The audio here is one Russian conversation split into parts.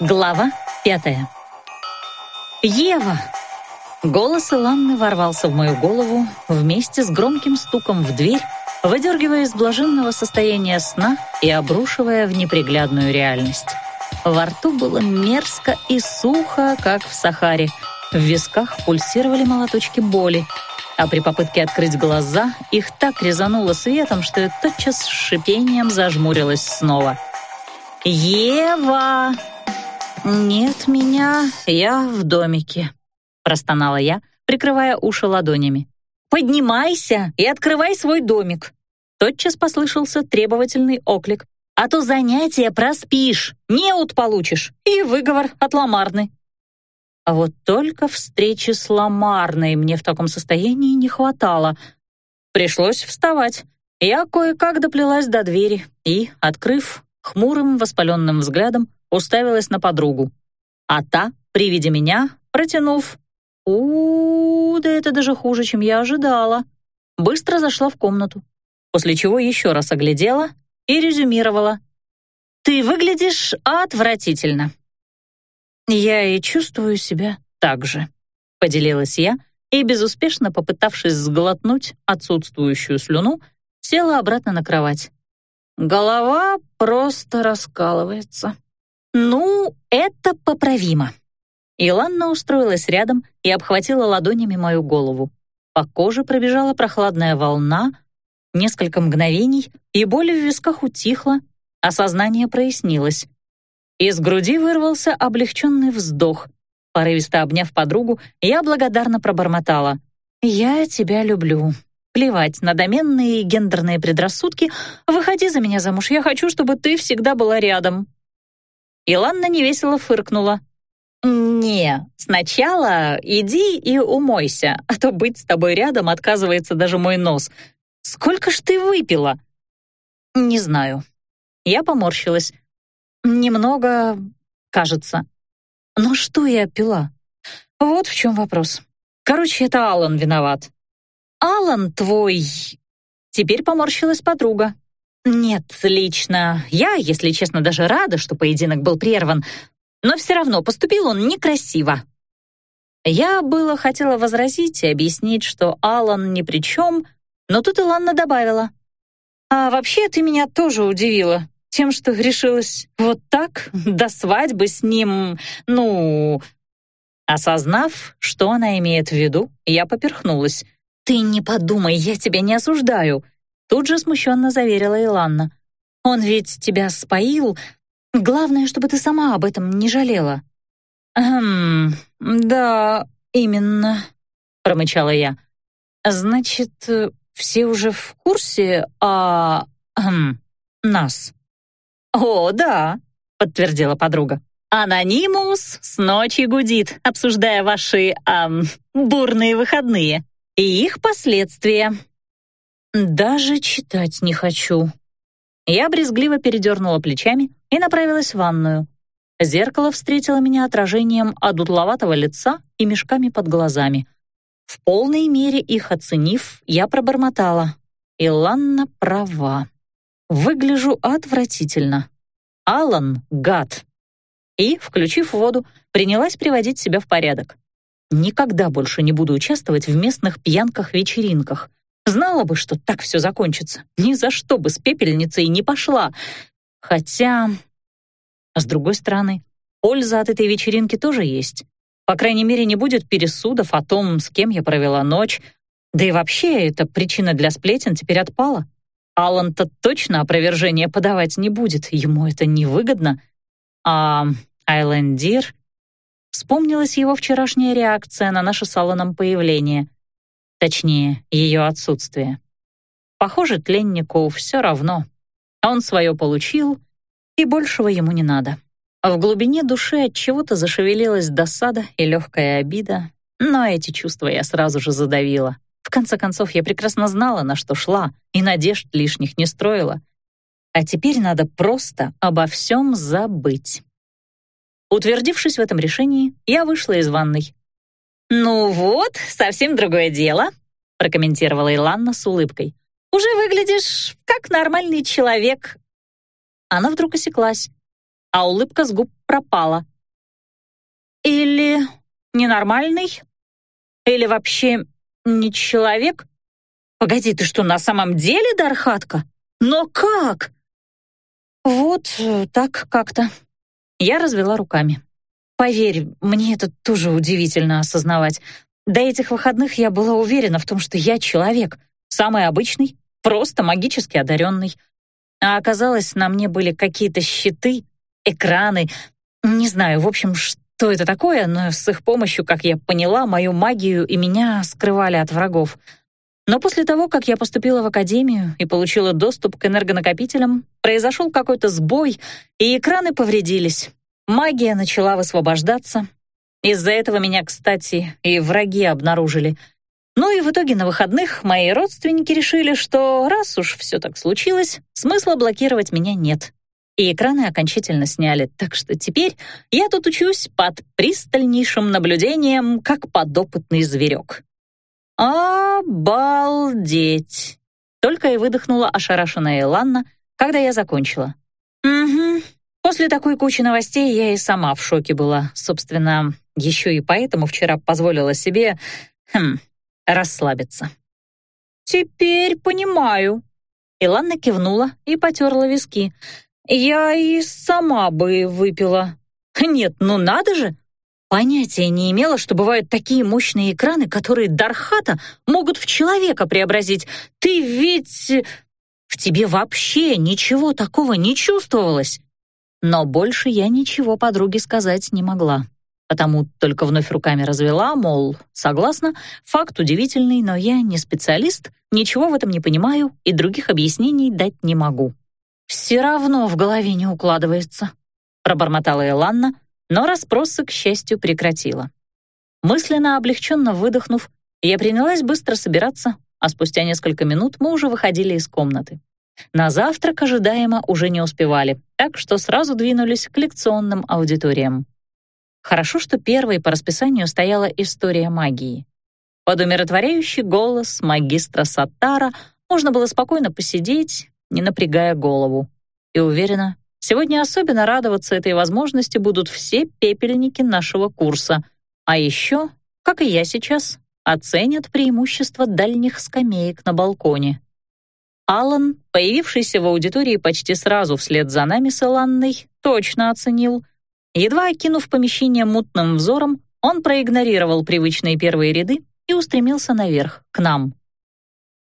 Глава пятая. «Ева!» Голос Иланны ворвался в мою голову вместе с громким стуком в дверь, выдергивая из блаженного состояния сна и обрушивая в неприглядную реальность. Во рту было мерзко и сухо, как в Сахаре. В висках пульсировали молоточки боли, а при попытке открыть глаза их так резануло светом, что я тотчас с шипением зажмурилась снова. «Ева!» «Нет меня, я в домике», — простонала я, прикрывая уши ладонями. «Поднимайся и открывай свой домик!» Тотчас послышался требовательный оклик. «А то занятия проспишь, неуд получишь и выговор от Ламарны». А вот только встречи с Ламарной мне в таком состоянии не хватало. Пришлось вставать. Я кое-как доплелась до двери и, открыв, хмурым воспаленным взглядом, уставилась на подругу. А та, при виде меня, протянув у, -у, да это даже хуже, чем я ожидала, быстро зашла в комнату, после чего еще раз оглядела и резюмировала. «Ты выглядишь отвратительно». «Я и чувствую себя так же», — поделилась я, и, безуспешно попытавшись сглотнуть отсутствующую слюну, села обратно на кровать. Голова просто раскалывается. «Ну, это поправимо». Иланна устроилась рядом и обхватила ладонями мою голову. По коже пробежала прохладная волна, несколько мгновений, и боль в висках утихла, а сознание прояснилось. Из груди вырвался облегченный вздох. Порывисто обняв подругу, я благодарно пробормотала. «Я тебя люблю. Плевать на доменные и гендерные предрассудки. Выходи за меня замуж. Я хочу, чтобы ты всегда была рядом». Иланна невесело фыркнула. «Не, сначала иди и умойся, а то быть с тобой рядом отказывается даже мой нос. Сколько ж ты выпила?» «Не знаю». Я поморщилась. «Немного, кажется. Но что я пила? Вот в чем вопрос. Короче, это Алан виноват». «Алан твой...» Теперь поморщилась подруга. Нет, лично я, если честно, даже рада, что поединок был прерван, но все равно поступил он некрасиво. Я было хотела возразить и объяснить, что Алан ни при чем, но тут Иланна добавила. «А вообще ты меня тоже удивила тем, что решилась вот так, до свадьбы с ним, ну...» Осознав, что она имеет в виду, я поперхнулась. «Ты не подумай, я тебя не осуждаю», Тут же смущенно заверила Иланна. «Он ведь тебя споил. Главное, чтобы ты сама об этом не жалела». «Хм, да, именно», — промычала я. «Значит, все уже в курсе о... Хм, нас?» «О, да», — подтвердила подруга. «Анонимус с ночи гудит, обсуждая ваши, эм, бурные выходные и их последствия. Даже читать не хочу. Я брезгливо передернула плечами и направилась в ванную. Зеркало встретило меня отражением одутловатого лица и мешками под глазами. В полной мере их оценив, я пробормотала. Иланна права. Выгляжу отвратительно. Алан — гад. И, включив воду, принялась приводить себя в порядок. Никогда больше не буду участвовать в местных пьянках-вечеринках. Знала бы, что так все закончится. Ни за что бы с пепельницей не пошла. Хотя, с другой стороны, польза от этой вечеринки тоже есть. По крайней мере, не будет пересудов о том, с кем я провела ночь. Да и вообще, эта причина для сплетен теперь отпала. Алан-то точно опровержение подавать не будет, ему это невыгодно. А Айлендир... Вспомнилась его вчерашняя реакция на наше с Алланом появление — Точнее, ее отсутствие. Похоже, тленнику все равно. Он свое получил, и большего ему не надо. А в глубине души от чего-то зашевелилась досада и легкая обида, но эти чувства я сразу же задавила. В конце концов, я прекрасно знала, на что шла, и надежд лишних не строила. А теперь надо просто обо всем забыть. Утвердившись в этом решении, я вышла из ванной. «Ну вот, совсем другое дело», — прокомментировала Иланна с улыбкой. «Уже выглядишь как нормальный человек». Она вдруг осеклась, а улыбка с губ пропала. Или ненормальный? Или вообще не человек? Погоди, ты что, на самом деле Дархатка? Но как? Вот так как-то. Я развела руками. Поверь, мне это тоже удивительно осознавать. До этих выходных я была уверена в том, что я человек, самый обычный, просто магически одаренный. А оказалось, на мне были какие-то щиты, экраны, не знаю, в общем, что это такое, но с их помощью, как я поняла, мою магию и меня скрывали от врагов. Но после того, как я поступила в академию и получила доступ к энергонакопителям, произошел какой-то сбой, и экраны повредились. Магия начала высвобождаться, из-за этого меня, кстати, и враги обнаружили. Ну и в итоге на выходных мои родственники решили, что раз уж все так случилось, смысла блокировать меня нет. И экраны окончательно сняли, так что теперь я тут учусь под пристальнейшим наблюдением, как подопытный зверек. «Обалдеть!» Только и выдохнула ошарашенная Иланна, когда я закончила. «Угу. После такой кучи новостей я и сама в шоке была. Собственно, еще и поэтому вчера позволила себе, хм, расслабиться. «Теперь понимаю». Иланна кивнула и потерла виски. «Я и сама бы выпила». «Нет, ну надо же!» Понятия не имела, что бывают такие мощные экраны, которые Дархата могут в человека преобразить. Ты ведь... В тебе вообще ничего такого не чувствовалось. Но больше я ничего подруге сказать не могла потому только вновь руками развела, мол, согласна, факт удивительный, но я не специалист, ничего в этом не понимаю и других объяснений дать не могу. «Все равно в голове не укладывается», — пробормотала Эланна, но расспросы, к счастью, прекратила. Мысленно облегченно выдохнув, я принялась быстро собираться, а спустя несколько минут мы уже выходили из комнаты. На завтрак ожидаемо уже не успевали, так что сразу двинулись к лекционным аудиториям. Хорошо, что первой по расписанию стояла история магии. Под умиротворяющий голос магистра Саттара можно было спокойно посидеть, не напрягая голову. И уверена, сегодня особенно радоваться этой возможности будут все пепельники нашего курса. А еще, как и я сейчас, оценят преимущество дальних скамеек на балконе. Алан, появившийся в аудитории почти сразу вслед за нами с Эланной, точно оценил — Едва окинув помещение мутным взором, он проигнорировал привычные первые ряды и устремился наверх, к нам.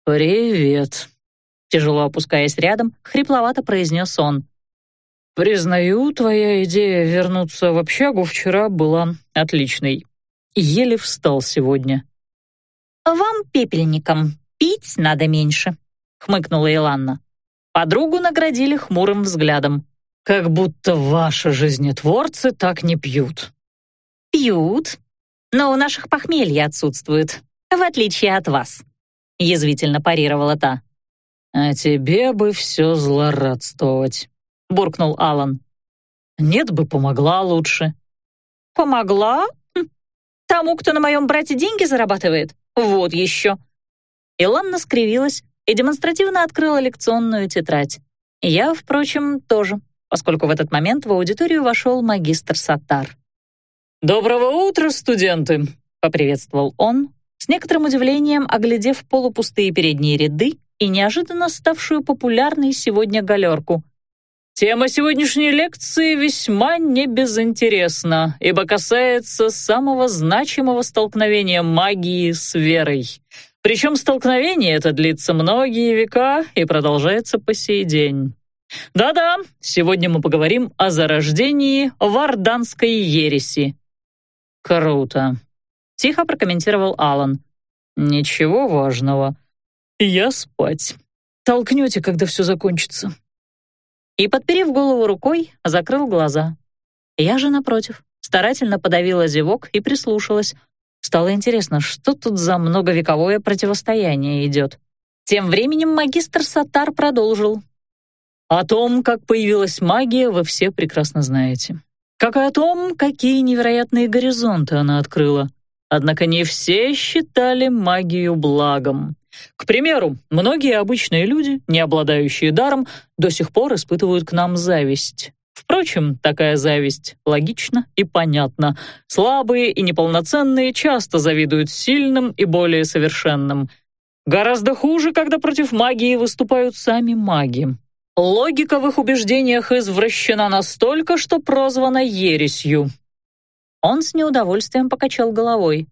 «Привет», — тяжело опускаясь рядом, хрипловато произнес он. «Признаю, твоя идея вернуться в общагу вчера была отличной. Еле встал сегодня». «Вам, пепельникам, пить надо меньше», — хмыкнула Иланна. Подругу наградили хмурым взглядом. Как будто ваши жизнетворцы так не пьют. Пьют, но у наших похмелья отсутствует, в отличие от вас, язвительно парировала та. А тебе бы все злорадствовать, буркнул Алан. Нет бы помогла лучше. Помогла? Хм. Тому, кто на моем брате деньги зарабатывает? Вот еще. Иланна скривилась и демонстративно открыла лекционную тетрадь. Я, впрочем, тоже поскольку в этот момент в аудиторию вошел магистр Саттар. «Доброго утра, студенты!» — поприветствовал он, с некоторым удивлением оглядев полупустые передние ряды и неожиданно ставшую популярной сегодня галерку. Тема сегодняшней лекции весьма небезынтересна, ибо касается самого значимого столкновения магии с верой. Причем столкновение это длится многие века и продолжается по сей день. Да-да, сегодня мы поговорим о зарождении варданской ереси. Круто. Тихо прокомментировал Алан. Ничего важного. Я спать. Толкнете, когда все закончится. И, подперев голову рукой, закрыл глаза. Я же, напротив, старательно подавила зевок и прислушалась. Стало интересно, что тут за многовековое противостояние идет. Тем временем магистр Сатар продолжил, о том, как появилась магия, вы все прекрасно знаете. Как и о том, какие невероятные горизонты она открыла. Однако не все считали магию благом. К примеру, многие обычные люди, не обладающие даром, до сих пор испытывают к нам зависть. Впрочем, такая зависть логична и понятна. Слабые и неполноценные часто завидуют сильным и более совершенным. Гораздо хуже, когда против магии выступают сами маги. Логика в их убеждениях извращена настолько, что прозвана ересью. Он с неудовольствием покачал головой.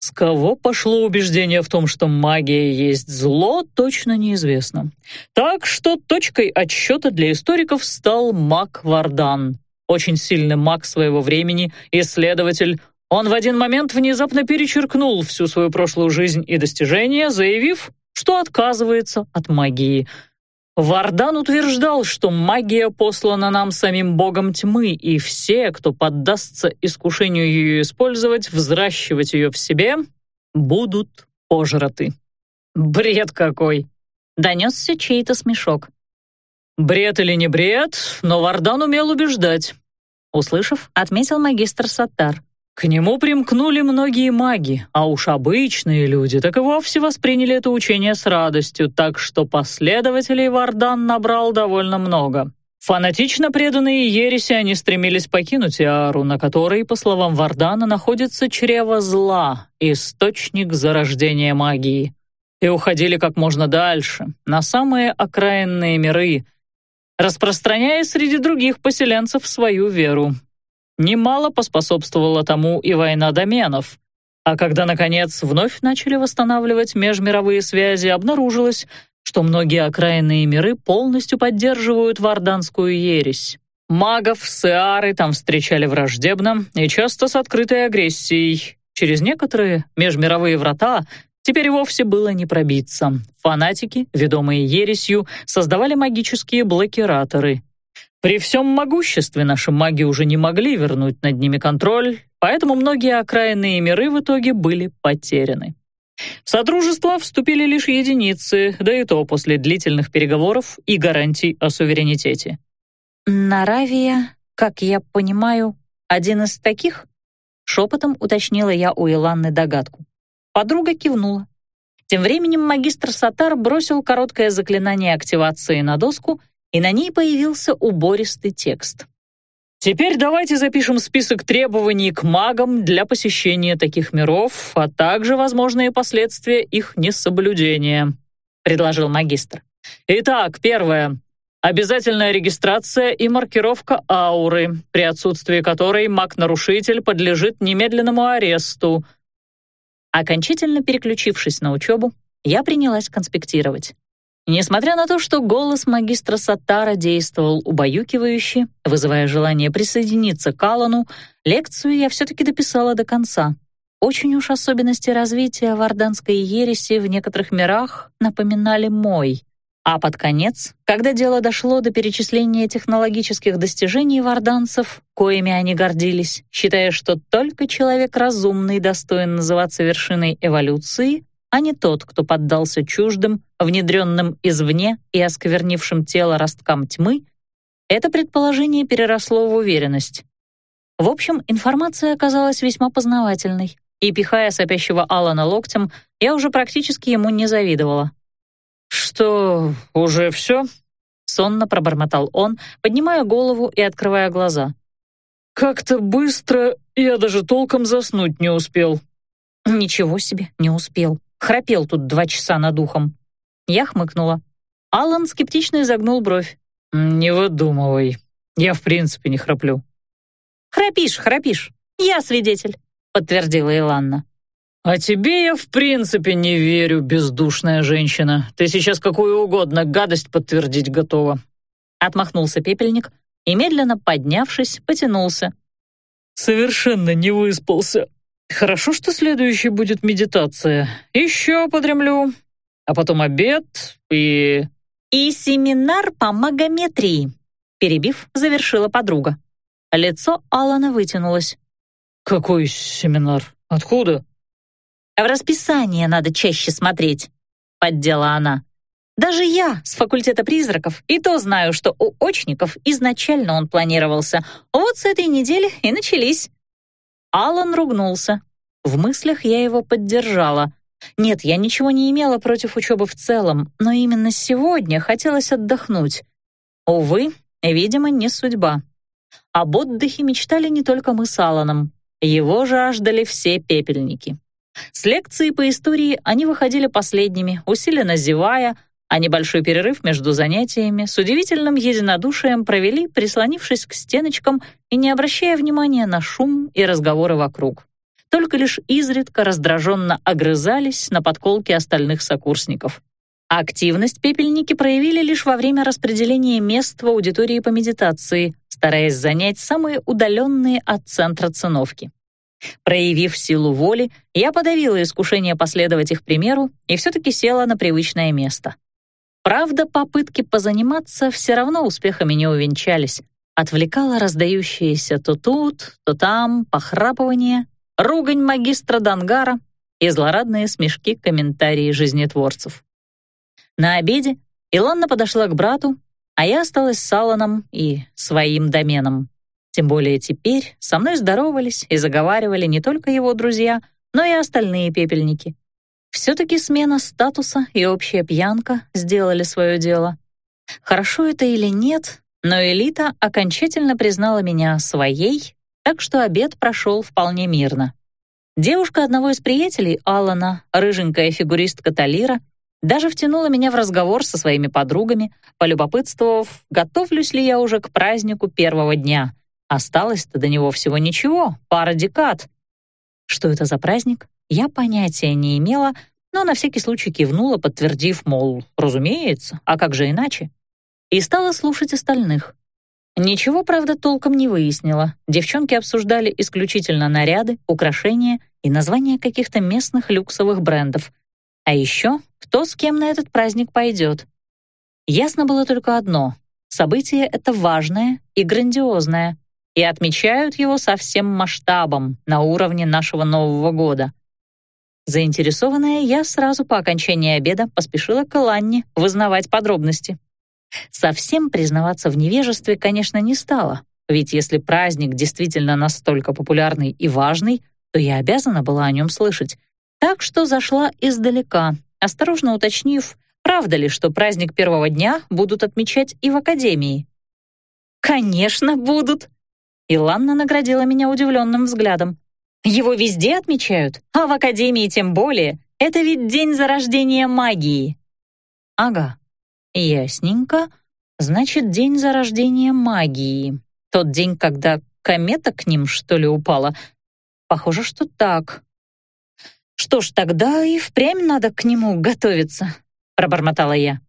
С кого пошло убеждение в том, что магия есть зло, точно неизвестно. Так что точкой отсчета для историков стал маг Вардан. Очень сильный маг своего времени, исследователь. Он в один момент внезапно перечеркнул всю свою прошлую жизнь и достижения, заявив, что отказывается от магии — Вардан утверждал, что магия послана нам самим богом тьмы, и все, кто поддастся искушению ее использовать, взращивать ее в себе, будут пожраты. Бред какой! Донесся чей-то смешок. Бред или не бред, но Вардан умел убеждать. Услышав, отметил магистр Саттар. К нему примкнули многие маги, а уж обычные люди так и вовсе восприняли это учение с радостью, так что последователей Вардан набрал довольно много. Фанатично преданные ереси они стремились покинуть Иару, на которой, по словам Вардана, находится чрево зла, источник зарождения магии, и уходили как можно дальше, на самые окраинные миры, распространяя среди других поселенцев свою веру. Немало поспособствовала тому и война доменов. А когда, наконец, вновь начали восстанавливать межмировые связи, обнаружилось, что многие окраинные миры полностью поддерживают варданскую ересь. Магов с Иары там встречали враждебно и часто с открытой агрессией. Через некоторые межмировые врата теперь вовсе было не пробиться. Фанатики, ведомые ересью, создавали магические блокираторы, при всем могуществе наши маги уже не могли вернуть над ними контроль, поэтому многие окраинные миры в итоге были потеряны. В Содружество вступили лишь единицы, да и то после длительных переговоров и гарантий о суверенитете. «Наравия, как я понимаю, один из таких?» Шепотом уточнила я у Иланны догадку. Подруга кивнула. Тем временем магистр Сатар бросил короткое заклинание активации на доску, и на ней появился убористый текст. «Теперь давайте запишем список требований к магам для посещения таких миров, а также возможные последствия их несоблюдения», — предложил магистр. «Итак, первое. Обязательная регистрация и маркировка ауры, при отсутствии которой маг-нарушитель подлежит немедленному аресту». Окончательно переключившись на учебу, я принялась конспектировать. Несмотря на то, что голос магистра Саттара действовал убаюкивающе, вызывая желание присоединиться к Аллану, лекцию я все-таки дописала до конца. Очень уж особенности развития варданской ереси в некоторых мирах напоминали мой. А под конец, когда дело дошло до перечисления технологических достижений варданцев, коими они гордились, считая, что только человек разумный достоин называться вершиной эволюции, а не тот, кто поддался чуждым, внедренным извне и осквернившим тело росткам тьмы, это предположение переросло в уверенность. В общем, информация оказалась весьма познавательной, и, пихая сопящего Алана локтем, я уже практически ему не завидовала. «Что, уже все?» — сонно пробормотал он, поднимая голову и открывая глаза. «Как-то быстро я даже толком заснуть не успел». «Ничего себе, не успел. Храпел тут два часа над ухом. Я хмыкнула. Алан скептично изогнул бровь. «Не выдумывай. Я в принципе не храплю». «Храпишь, храпишь. Я свидетель», — подтвердила Иланна. «А тебе я в принципе не верю, бездушная женщина. Ты сейчас какую угодно гадость подтвердить готова». Отмахнулся пепельник и, медленно поднявшись, потянулся. «Совершенно не выспался», Хорошо, что следующей будет медитация. Еще подремлю. А потом обед и... И семинар по магометрии. Перебив, завершила подруга. Лицо Алана вытянулось. Какой семинар? Откуда? В расписание надо чаще смотреть, поддела она. Даже я с факультета призраков и то знаю, что у очников изначально он планировался. Вот с этой недели и начались. Алан ругнулся. В мыслях я его поддержала. Нет, я ничего не имела против учебы в целом, но именно сегодня хотелось отдохнуть. Увы, видимо, не судьба. Об отдыхе мечтали не только мы с Алланом. Его жаждали все пепельники. С лекции по истории они выходили последними, усиленно зевая, а небольшой перерыв между занятиями с удивительным единодушием провели, прислонившись к стеночкам и не обращая внимания на шум и разговоры вокруг. Только лишь изредка раздраженно огрызались на подколки остальных сокурсников. Активность пепельники проявили лишь во время распределения мест в аудитории по медитации, стараясь занять самые удаленные от центра циновки. Проявив силу воли, я подавила искушение последовать их примеру и все-таки села на привычное место. Правда, попытки позаниматься все равно успехами не увенчались. Отвлекало раздающиеся то тут, то там похрапывание, ругань магистра Дангара и злорадные смешки комментарии жизнетворцев. На обеде Иланна подошла к брату, а я осталась с Алланом и своим доменом. Тем более теперь со мной здоровались и заговаривали не только его друзья, но и остальные пепельники. Все-таки смена статуса и общая пьянка сделали свое дело. Хорошо это или нет, но элита окончательно признала меня своей, так что обед прошел вполне мирно. Девушка одного из приятелей, Алана, рыженькая фигуристка Талира, даже втянула меня в разговор со своими подругами, полюбопытствовав, готовлюсь ли я уже к празднику первого дня. Осталось-то до него всего ничего, пара декад. Что это за праздник, я понятия не имела, но на всякий случай кивнула, подтвердив, мол, разумеется, а как же иначе? И стала слушать остальных. Ничего, правда, толком не выяснила. Девчонки обсуждали исключительно наряды, украшения и названия каких-то местных люксовых брендов. А еще, кто с кем на этот праздник пойдет. Ясно было только одно — событие это важное и грандиозное, и отмечают его со всем масштабом на уровне нашего Нового года. Заинтересованная, я сразу по окончании обеда поспешила к Ланне вызнавать подробности. Совсем признаваться в невежестве, конечно, не стала, ведь если праздник действительно настолько популярный и важный, то я обязана была о нем слышать. Так что зашла издалека, осторожно уточнив, правда ли, что праздник первого дня будут отмечать и в академии. «Конечно, будут!» Иланна наградила меня удивленным взглядом. Его везде отмечают, а в Академии тем более. Это ведь день зарождения магии. Ага, ясненько. Значит, день зарождения магии. Тот день, когда комета к ним, что ли, упала. Похоже, что так. Что ж, тогда и впрямь надо к нему готовиться, пробормотала я.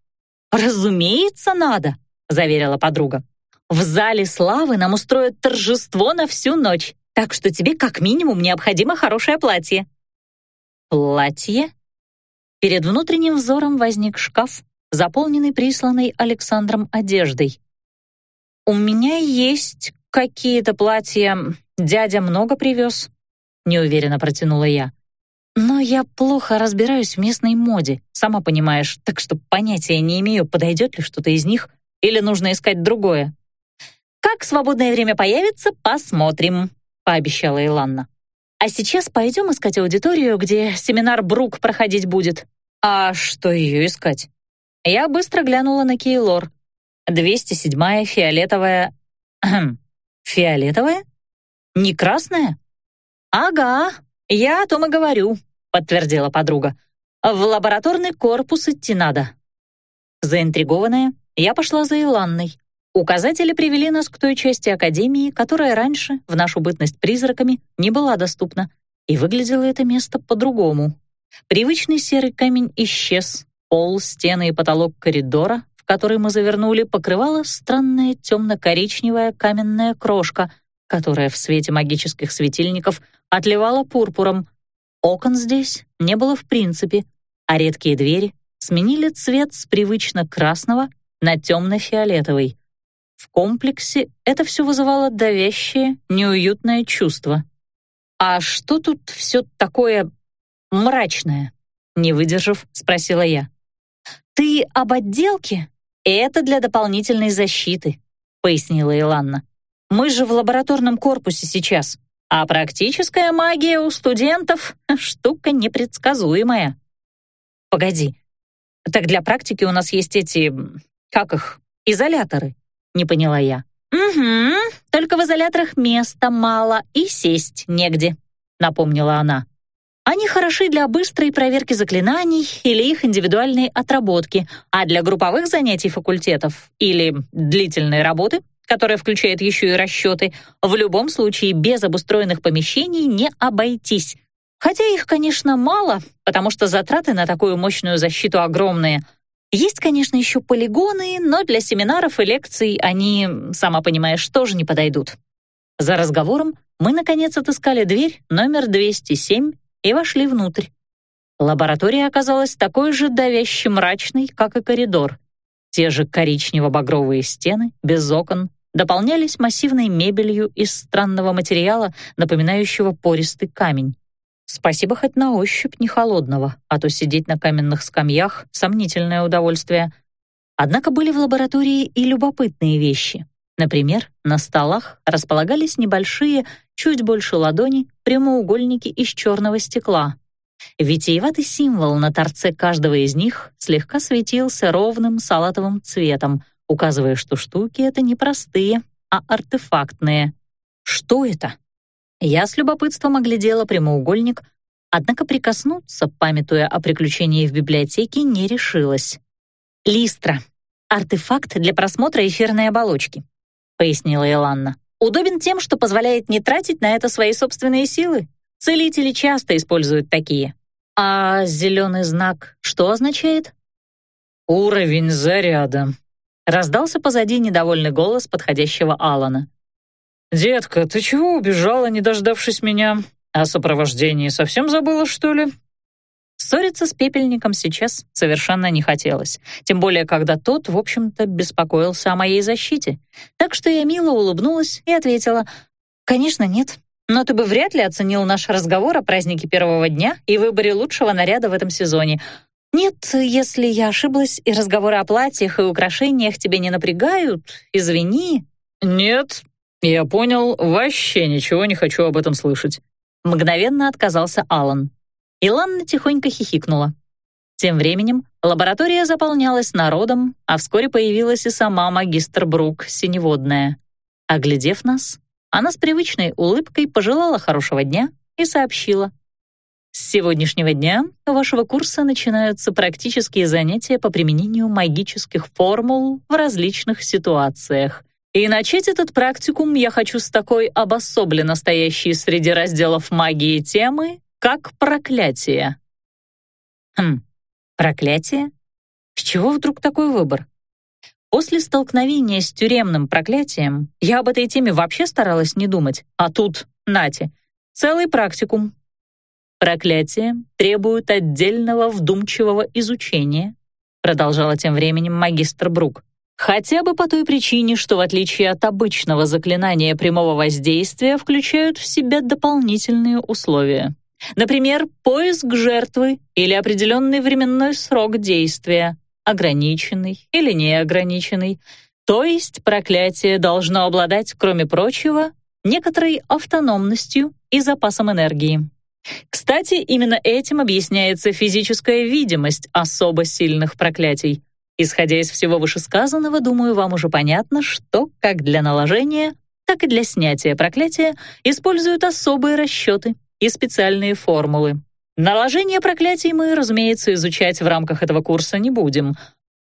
Разумеется, надо, заверила подруга. В зале славы нам устроят торжество на всю ночь так что тебе как минимум необходимо хорошее платье». «Платье?» Перед внутренним взором возник шкаф, заполненный присланной Александром одеждой. «У меня есть какие-то платья, дядя много привез», — неуверенно протянула я. «Но я плохо разбираюсь в местной моде, сама понимаешь, так что понятия не имею, подойдет ли что-то из них или нужно искать другое». «Как свободное время появится, посмотрим», пообещала Иланна. «А сейчас пойдем искать аудиторию, где семинар Брук проходить будет». «А что ее искать?» Я быстро глянула на Кейлор. 207-я фиолетовая... фиолетовая? Не красная? «Ага, я о том и говорю», — подтвердила подруга. «В лабораторный корпус идти надо». Заинтригованная, я пошла за Иланной. Указатели привели нас к той части Академии, которая раньше, в нашу бытность призраками, не была доступна, и выглядело это место по-другому. Привычный серый камень исчез, пол, стены и потолок коридора, в который мы завернули, покрывала странная темно-коричневая каменная крошка, которая в свете магических светильников отливала пурпуром. Окон здесь не было в принципе, а редкие двери сменили цвет с привычно красного на темно-фиолетовый. В комплексе это все вызывало давящее, неуютное чувство. «А что тут все такое мрачное?» Не выдержав, спросила я. «Ты об отделке? Это для дополнительной защиты», пояснила Иланна. «Мы же в лабораторном корпусе сейчас, а практическая магия у студентов — штука непредсказуемая». «Погоди, так для практики у нас есть эти, как их, изоляторы. — не поняла я. «Угу, только в изоляторах места мало и сесть негде», — напомнила она. «Они хороши для быстрой проверки заклинаний или их индивидуальной отработки, а для групповых занятий факультетов или длительной работы, которая включает еще и расчеты, в любом случае без обустроенных помещений не обойтись. Хотя их, конечно, мало, потому что затраты на такую мощную защиту огромные — есть, конечно, еще полигоны, но для семинаров и лекций они, сама понимаешь, тоже не подойдут. За разговором мы, наконец, отыскали дверь номер 207 и вошли внутрь. Лаборатория оказалась такой же давяще мрачной, как и коридор. Те же коричнево-багровые стены, без окон, дополнялись массивной мебелью из странного материала, напоминающего пористый камень. Спасибо хоть на ощупь не холодного, а то сидеть на каменных скамьях — сомнительное удовольствие. Однако были в лаборатории и любопытные вещи. Например, на столах располагались небольшие, чуть больше ладони, прямоугольники из черного стекла. Витиеватый символ на торце каждого из них слегка светился ровным салатовым цветом, указывая, что штуки — это не простые, а артефактные. Что это? Я с любопытством оглядела прямоугольник, однако прикоснуться, памятуя о приключении в библиотеке, не решилась. «Листра. Артефакт для просмотра эфирной оболочки», — пояснила Иланна. «Удобен тем, что позволяет не тратить на это свои собственные силы. Целители часто используют такие. А зеленый знак что означает?» «Уровень заряда», — раздался позади недовольный голос подходящего Алана. «Детка, ты чего убежала, не дождавшись меня? О сопровождении совсем забыла, что ли?» Ссориться с пепельником сейчас совершенно не хотелось, тем более когда тот, в общем-то, беспокоился о моей защите. Так что я мило улыбнулась и ответила, «Конечно, нет, но ты бы вряд ли оценил наш разговор о празднике первого дня и выборе лучшего наряда в этом сезоне. Нет, если я ошиблась, и разговоры о платьях и украшениях тебя не напрягают, извини». «Нет, «Я понял, вообще ничего не хочу об этом слышать». Мгновенно отказался Алан. Иланна тихонько хихикнула. Тем временем лаборатория заполнялась народом, а вскоре появилась и сама магистр Брук, синеводная. Оглядев нас, она с привычной улыбкой пожелала хорошего дня и сообщила. «С сегодняшнего дня вашего курса начинаются практические занятия по применению магических формул в различных ситуациях. И начать этот практикум я хочу с такой обособленно стоящей среди разделов магии темы, как проклятие. Хм, проклятие? С чего вдруг такой выбор? После столкновения с тюремным проклятием я об этой теме вообще старалась не думать, а тут, нате, целый практикум. Проклятие требует отдельного вдумчивого изучения, продолжала тем временем магистр Брук. Хотя бы по той причине, что в отличие от обычного заклинания прямого воздействия включают в себя дополнительные условия. Например, поиск жертвы или определенный временной срок действия, ограниченный или неограниченный. То есть проклятие должно обладать, кроме прочего, некоторой автономностью и запасом энергии. Кстати, именно этим объясняется физическая видимость особо сильных проклятий. Исходя из всего вышесказанного, думаю, вам уже понятно, что как для наложения, так и для снятия проклятия используют особые расчеты и специальные формулы. Наложение проклятий мы, разумеется, изучать в рамках этого курса не будем,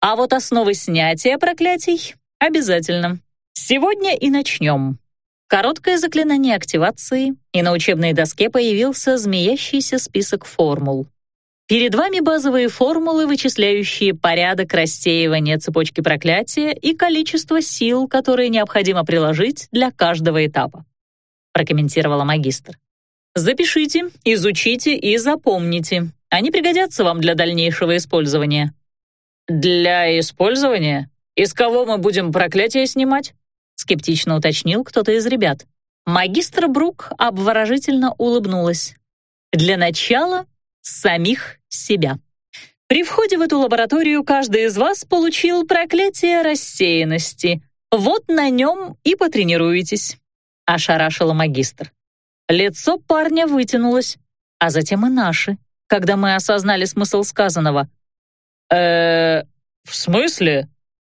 а вот основы снятия проклятий обязательно. Сегодня и начнем. Короткое заклинание активации, и на учебной доске появился змеящийся список формул. Перед вами базовые формулы, вычисляющие порядок рассеивания цепочки проклятия и количество сил, которые необходимо приложить для каждого этапа», прокомментировала магистр. «Запишите, изучите и запомните. Они пригодятся вам для дальнейшего использования». «Для использования? Из кого мы будем проклятие снимать?» скептично уточнил кто-то из ребят. Магистр Брук обворожительно улыбнулась. «Для начала самих себя. При входе в эту лабораторию каждый из вас получил проклятие рассеянности. Вот на нем и потренируетесь», — ошарашила магистр. Лицо парня вытянулось, а затем и наше, когда мы осознали смысл сказанного. э в смысле?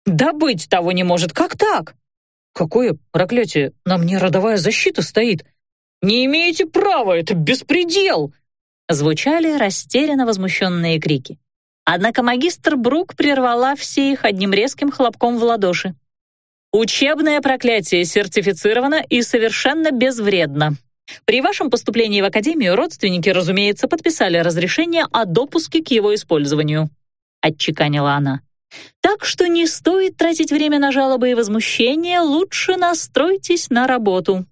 Да быть того не может, как так?» какое проклятие? На мне родовая защита стоит. Не имеете права, это беспредел!» Звучали растерянно возмущенные крики. Однако магистр Брук прервала все их одним резким хлопком в ладоши. «Учебное проклятие сертифицировано и совершенно безвредно. При вашем поступлении в академию родственники, разумеется, подписали разрешение о допуске к его использованию», — отчеканила она. «Так что не стоит тратить время на жалобы и возмущения, лучше настройтесь на работу.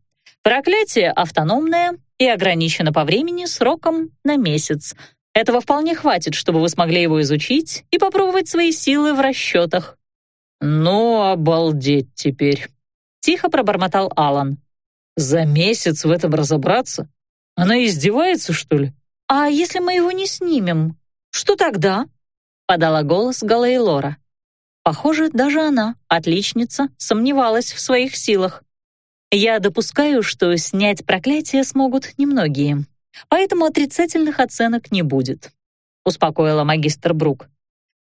Проклятие автономное и ограничено по времени сроком на месяц. Этого вполне хватит, чтобы вы смогли его изучить и попробовать свои силы в расчетах». «Ну, обалдеть теперь», — тихо пробормотал Алан. «За месяц в этом разобраться? Она издевается, что ли?» «А если мы его не снимем, что тогда?» — подала голос Галейлора. Похоже, даже она, отличница, сомневалась в своих силах. «Я допускаю, что снять проклятие смогут немногие, поэтому отрицательных оценок не будет», — успокоила магистр Брук.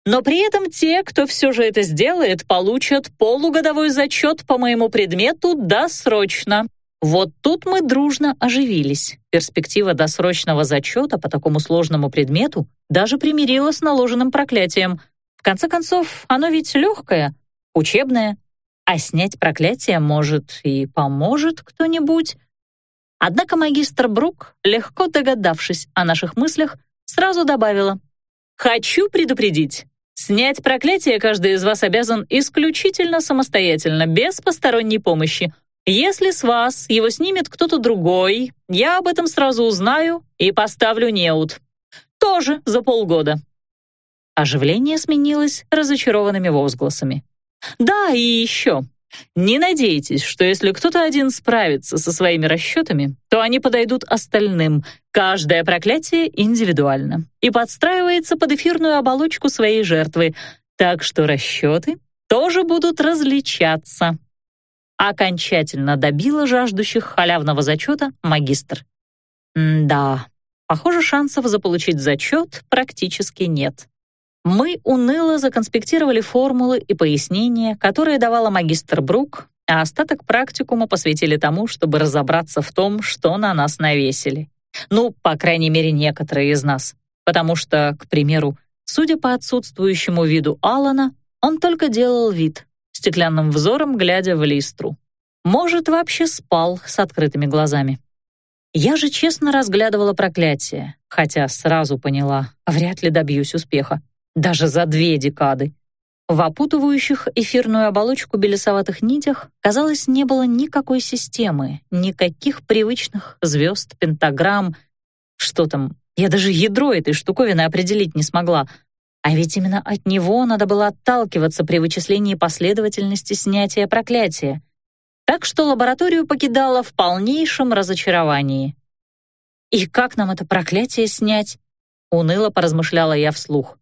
«Но при этом те, кто все же это сделает, получат полугодовой зачет по моему предмету досрочно». Вот тут мы дружно оживились. Перспектива досрочного зачета по такому сложному предмету даже примирила с наложенным проклятием. В конце концов, оно ведь легкое, учебное, а снять проклятие может и поможет кто-нибудь. Однако магистр Брук, легко догадавшись о наших мыслях, сразу добавила «Хочу предупредить, снять проклятие каждый из вас обязан исключительно самостоятельно, без посторонней помощи. Если с вас его снимет кто-то другой, я об этом сразу узнаю и поставлю неуд. Тоже за полгода». Оживление сменилось разочарованными возгласами. Да, и еще. Не надейтесь, что если кто-то один справится со своими расчетами, то они подойдут остальным. Каждое проклятие индивидуально и подстраивается под эфирную оболочку своей жертвы, так что расчеты тоже будут различаться. Окончательно добила жаждущих халявного зачета магистр. М да, похоже, шансов заполучить зачет практически нет. Мы уныло законспектировали формулы и пояснения, которые давала магистр Брук, а остаток практикума посвятили тому, чтобы разобраться в том, что на нас навесили. Ну, по крайней мере, некоторые из нас. Потому что, к примеру, судя по отсутствующему виду Алана, он только делал вид, стеклянным взором глядя в листру. Может, вообще спал с открытыми глазами. Я же честно разглядывала проклятие, хотя сразу поняла, вряд ли добьюсь успеха даже за две декады. В опутывающих эфирную оболочку белесоватых нитях, казалось, не было никакой системы, никаких привычных звезд, пентаграмм. Что там, я даже ядро этой штуковины определить не смогла. А ведь именно от него надо было отталкиваться при вычислении последовательности снятия проклятия. Так что лабораторию покидала в полнейшем разочаровании. «И как нам это проклятие снять?» — уныло поразмышляла я вслух.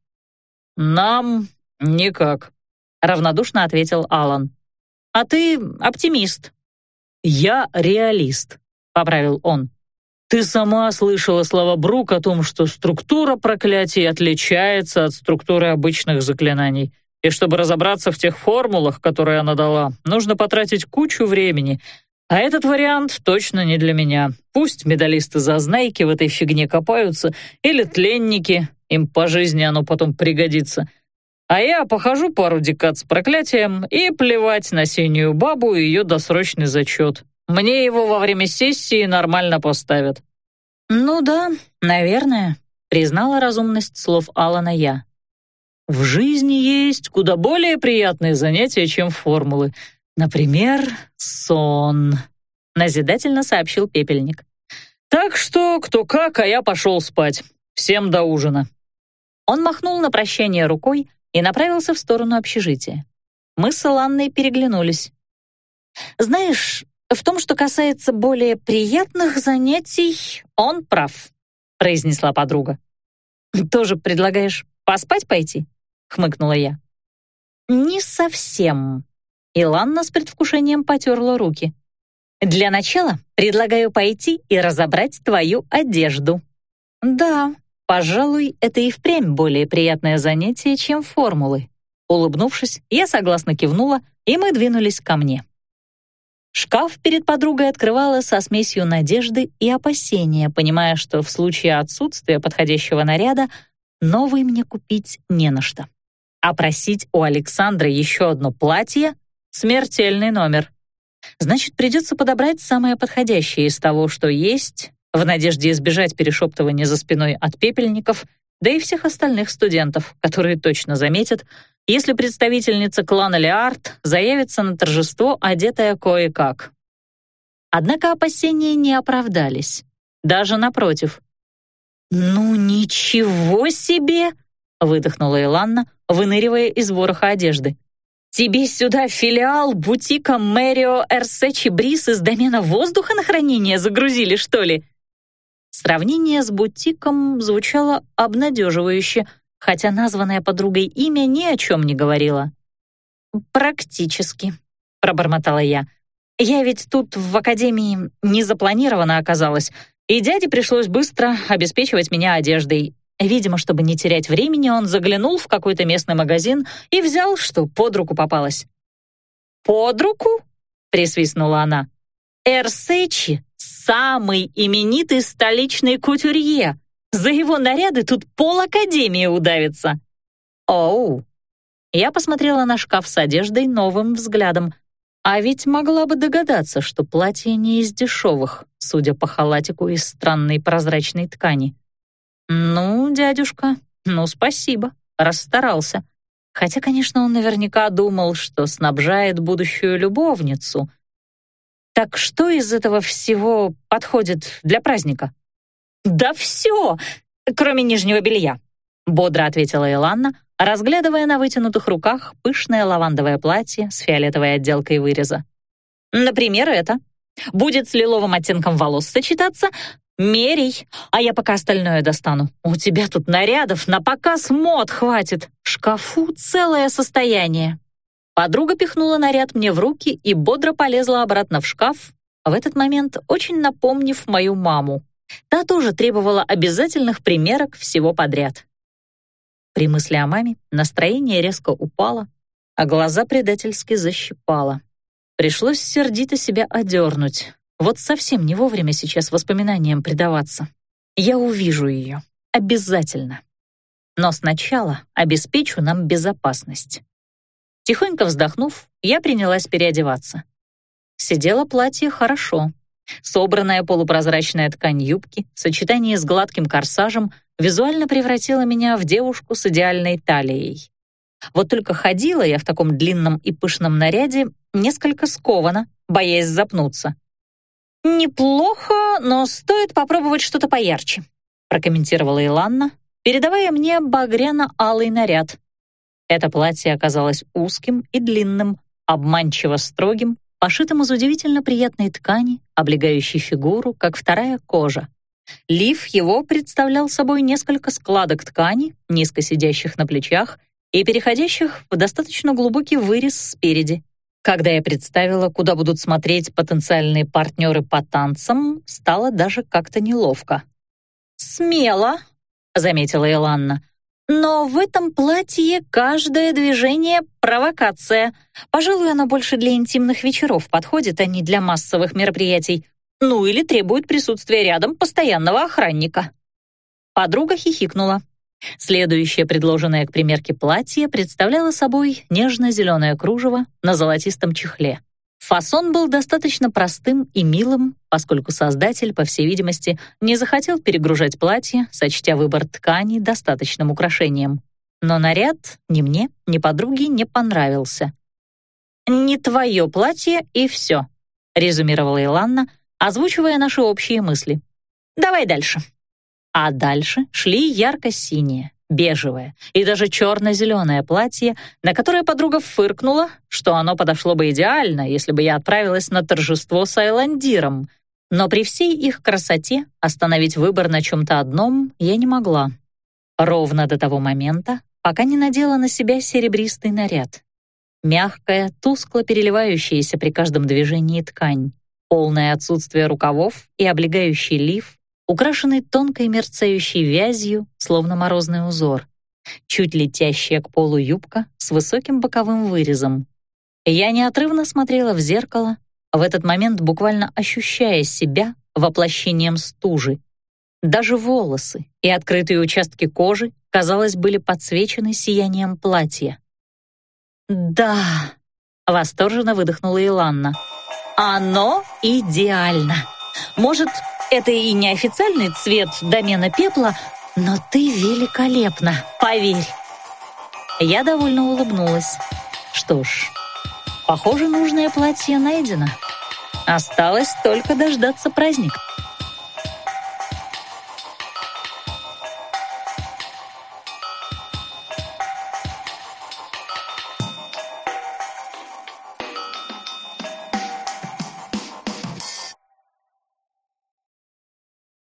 «Нам никак», — равнодушно ответил Алан. «А ты оптимист». «Я реалист», — поправил он. «Ты сама слышала слова Брук о том, что структура проклятий отличается от структуры обычных заклинаний, и чтобы разобраться в тех формулах, которые она дала, нужно потратить кучу времени, а этот вариант точно не для меня. Пусть медалисты-зазнайки в этой фигне копаются, или тленники, им по жизни оно потом пригодится. А я похожу пару декад с проклятием и плевать на синюю бабу и ее досрочный зачет. Мне его во время сессии нормально поставят». «Ну да, наверное», — признала разумность слов Алана я. «В жизни есть куда более приятные занятия, чем формулы. Например, сон», — назидательно сообщил пепельник. «Так что кто как, а я пошел спать. Всем до ужина». Он махнул на прощание рукой и направился в сторону общежития. Мы с Иланной переглянулись. «Знаешь, в том, что касается более приятных занятий, он прав», произнесла подруга. «Тоже предлагаешь поспать пойти?» хмыкнула я. «Не совсем». Иланна с предвкушением потерла руки. «Для начала предлагаю пойти и разобрать твою одежду». «Да, Пожалуй, это и впрямь более приятное занятие, чем формулы. Улыбнувшись, я согласно кивнула, и мы двинулись ко мне. Шкаф перед подругой открывала со смесью надежды и опасения, понимая, что в случае отсутствия подходящего наряда новый мне купить не на что. А просить у Александра еще одно платье — смертельный номер. Значит, придется подобрать самое подходящее из того, что есть, в надежде избежать перешептывания за спиной от пепельников, да и всех остальных студентов, которые точно заметят, если представительница клана Леарт заявится на торжество, одетая кое-как. Однако опасения не оправдались. Даже напротив. «Ну ничего себе!» — выдохнула Иланна, выныривая из вороха одежды. «Тебе сюда филиал бутика Мэрио Эрсечи Брис из домена воздуха на хранение загрузили, что ли?» Сравнение с бутиком звучало обнадеживающе, хотя названное подругой имя ни о чем не говорило. «Практически», — пробормотала я. «Я ведь тут в академии не запланирована оказалась, и дяде пришлось быстро обеспечивать меня одеждой. Видимо, чтобы не терять времени, он заглянул в какой-то местный магазин и взял, что под руку попалось». «Под руку?» — присвистнула она. «Эрсечи самый именитый столичный кутюрье. За его наряды тут пол академии удавится. Оу. Я посмотрела на шкаф с одеждой новым взглядом. А ведь могла бы догадаться, что платье не из дешевых, судя по халатику из странной прозрачной ткани. Ну, дядюшка, ну спасибо, расстарался. Хотя, конечно, он наверняка думал, что снабжает будущую любовницу — так что из этого всего подходит для праздника? Да все, кроме нижнего белья, бодро ответила Иланна, разглядывая на вытянутых руках пышное лавандовое платье с фиолетовой отделкой выреза. Например, это. Будет с лиловым оттенком волос сочетаться. Мерей, а я пока остальное достану. У тебя тут нарядов на показ мод хватит. В шкафу целое состояние. Подруга пихнула наряд мне в руки и бодро полезла обратно в шкаф, в этот момент очень напомнив мою маму. Та тоже требовала обязательных примерок всего подряд. При мысли о маме настроение резко упало, а глаза предательски защипало. Пришлось сердито себя одернуть. Вот совсем не вовремя сейчас воспоминаниям предаваться. Я увижу ее. Обязательно. Но сначала обеспечу нам безопасность. Тихонько вздохнув, я принялась переодеваться. Сидело платье хорошо. Собранная полупрозрачная ткань юбки в сочетании с гладким корсажем визуально превратила меня в девушку с идеальной талией. Вот только ходила я в таком длинном и пышном наряде несколько скованно, боясь запнуться. «Неплохо, но стоит попробовать что-то поярче», прокомментировала Иланна, передавая мне багряно-алый наряд, это платье оказалось узким и длинным, обманчиво строгим, пошитым из удивительно приятной ткани, облегающей фигуру, как вторая кожа. Лиф его представлял собой несколько складок ткани, низко сидящих на плечах и переходящих в достаточно глубокий вырез спереди. Когда я представила, куда будут смотреть потенциальные партнеры по танцам, стало даже как-то неловко. «Смело», — заметила Иланна, но в этом платье каждое движение — провокация. Пожалуй, оно больше для интимных вечеров подходит, а не для массовых мероприятий. Ну или требует присутствия рядом постоянного охранника. Подруга хихикнула. Следующее предложенное к примерке платье представляло собой нежно-зеленое кружево на золотистом чехле. Фасон был достаточно простым и милым, поскольку создатель, по всей видимости, не захотел перегружать платье, сочтя выбор ткани достаточным украшением. Но наряд ни мне, ни подруге не понравился. «Не твое платье и все», — резюмировала Иланна, озвучивая наши общие мысли. «Давай дальше». А дальше шли ярко-синие, бежевое и даже черно-зеленое платье, на которое подруга фыркнула, что оно подошло бы идеально, если бы я отправилась на торжество с Айландиром. Но при всей их красоте остановить выбор на чем-то одном я не могла. Ровно до того момента, пока не надела на себя серебристый наряд. Мягкая, тускло переливающаяся при каждом движении ткань, полное отсутствие рукавов и облегающий лиф украшенный тонкой мерцающей вязью, словно морозный узор, чуть летящая к полу юбка с высоким боковым вырезом. Я неотрывно смотрела в зеркало, в этот момент буквально ощущая себя воплощением стужи. Даже волосы и открытые участки кожи, казалось, были подсвечены сиянием платья. «Да!» — восторженно выдохнула Иланна. «Оно идеально! Может, это и не официальный цвет домена пепла, но ты великолепна, поверь!» Я довольно улыбнулась. Что ж, похоже, нужное платье найдено. Осталось только дождаться праздника.